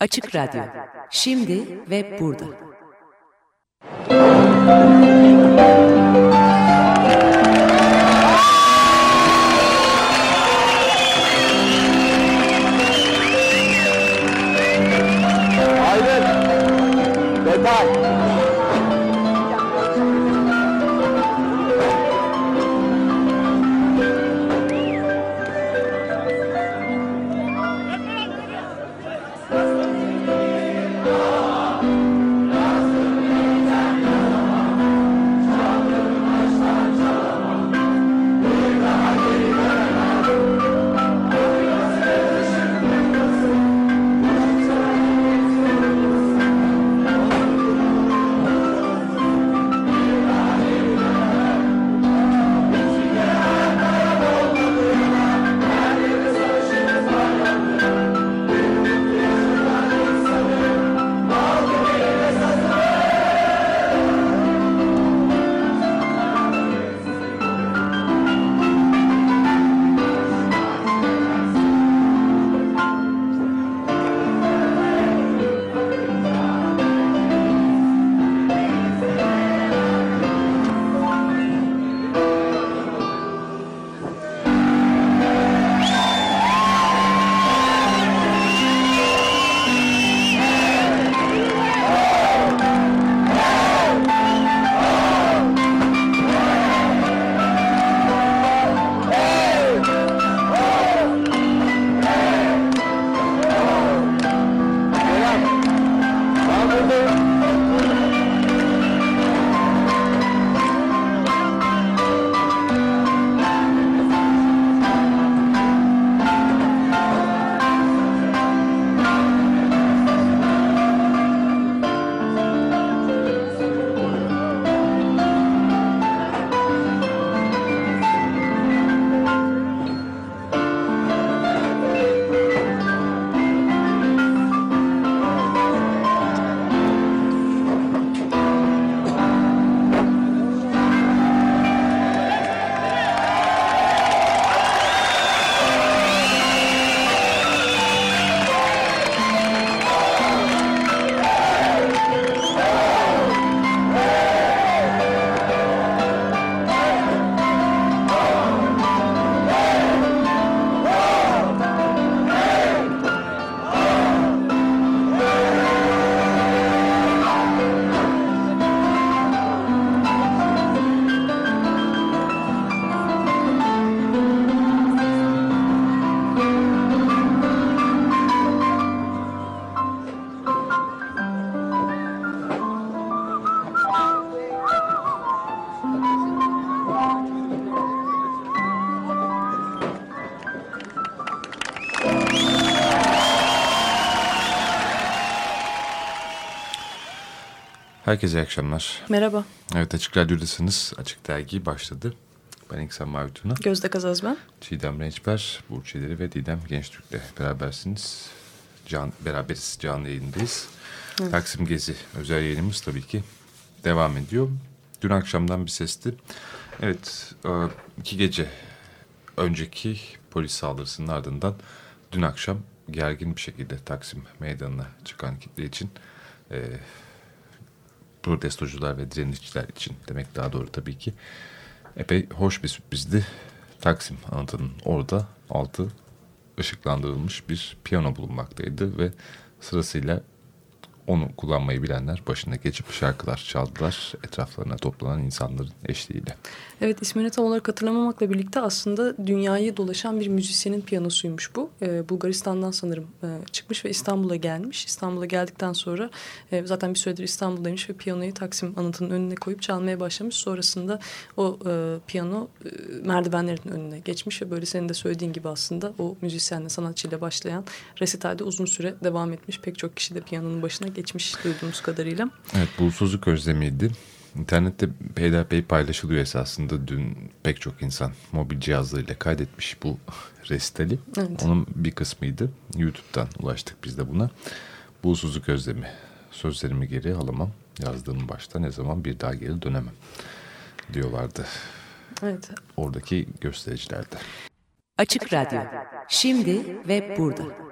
Açık Radyo, şimdi ve burada. Herkese iyi akşamlar. Merhaba, Evet Açık Radyo'dasınız. Açık Dergi başladı. Ben İksan Mavi Tuna, Gözde Kazaz ben. Çiğdem Rençber, Burç İleri ve Didem Gençtürk'le berabersiniz. Can, beraberiz, canlı yayındayız. Taksim Gezi özel yayınımız tabii ki devam ediyor. Dün akşamdan bir sesti. Evet, e, iki gece önceki polis saldırısının ardından dün akşam gergin bir şekilde Taksim Meydanı'na çıkan kitle için e, protestocular ve direnişçiler için demek daha doğru tabii ki epey hoş bir sürprizdi. Taksim anıtının orada altı ışıklandırılmış bir piyano bulunmaktaydı ve sırasıyla onu kullanmayı bilenler başına geçip şarkılar çaldılar etraflarına toplanan insanların eşliğiyle. Evet ismini tam olarak hatırlamamakla birlikte aslında dünyayı dolaşan bir müzisyenin piyanosuymuş bu. Ee, Bulgaristan'dan sanırım e, çıkmış ve İstanbul'a gelmiş. İstanbul'a geldikten sonra e, zaten bir süredir İstanbul'daymış ve piyanoyu Taksim anıtının önüne koyup çalmaya başlamış. Sonrasında o e, piyano e, merdivenlerin önüne geçmiş ve böyle senin de söylediğin gibi aslında o müzisyenle sanatçıyla başlayan resitalde uzun süre devam etmiş. Pek çok kişi de piyanonun başına geçmiş duyduğumuz kadarıyla. Evet bulutsuzluk özlemiydi. İnternette peyderpey paylaşılıyor esasında. Dün pek çok insan mobil cihazlarıyla kaydetmiş bu resitali. Evet. Onun bir kısmıydı. YouTube'dan ulaştık biz de buna. Bulutsuzluk özlemi. Sözlerimi geri alamam. Yazdığım başta ne zaman bir daha geri dönemem diyorlardı Evet. oradaki göstericilerde. Açık Radyo, şimdi ve burada.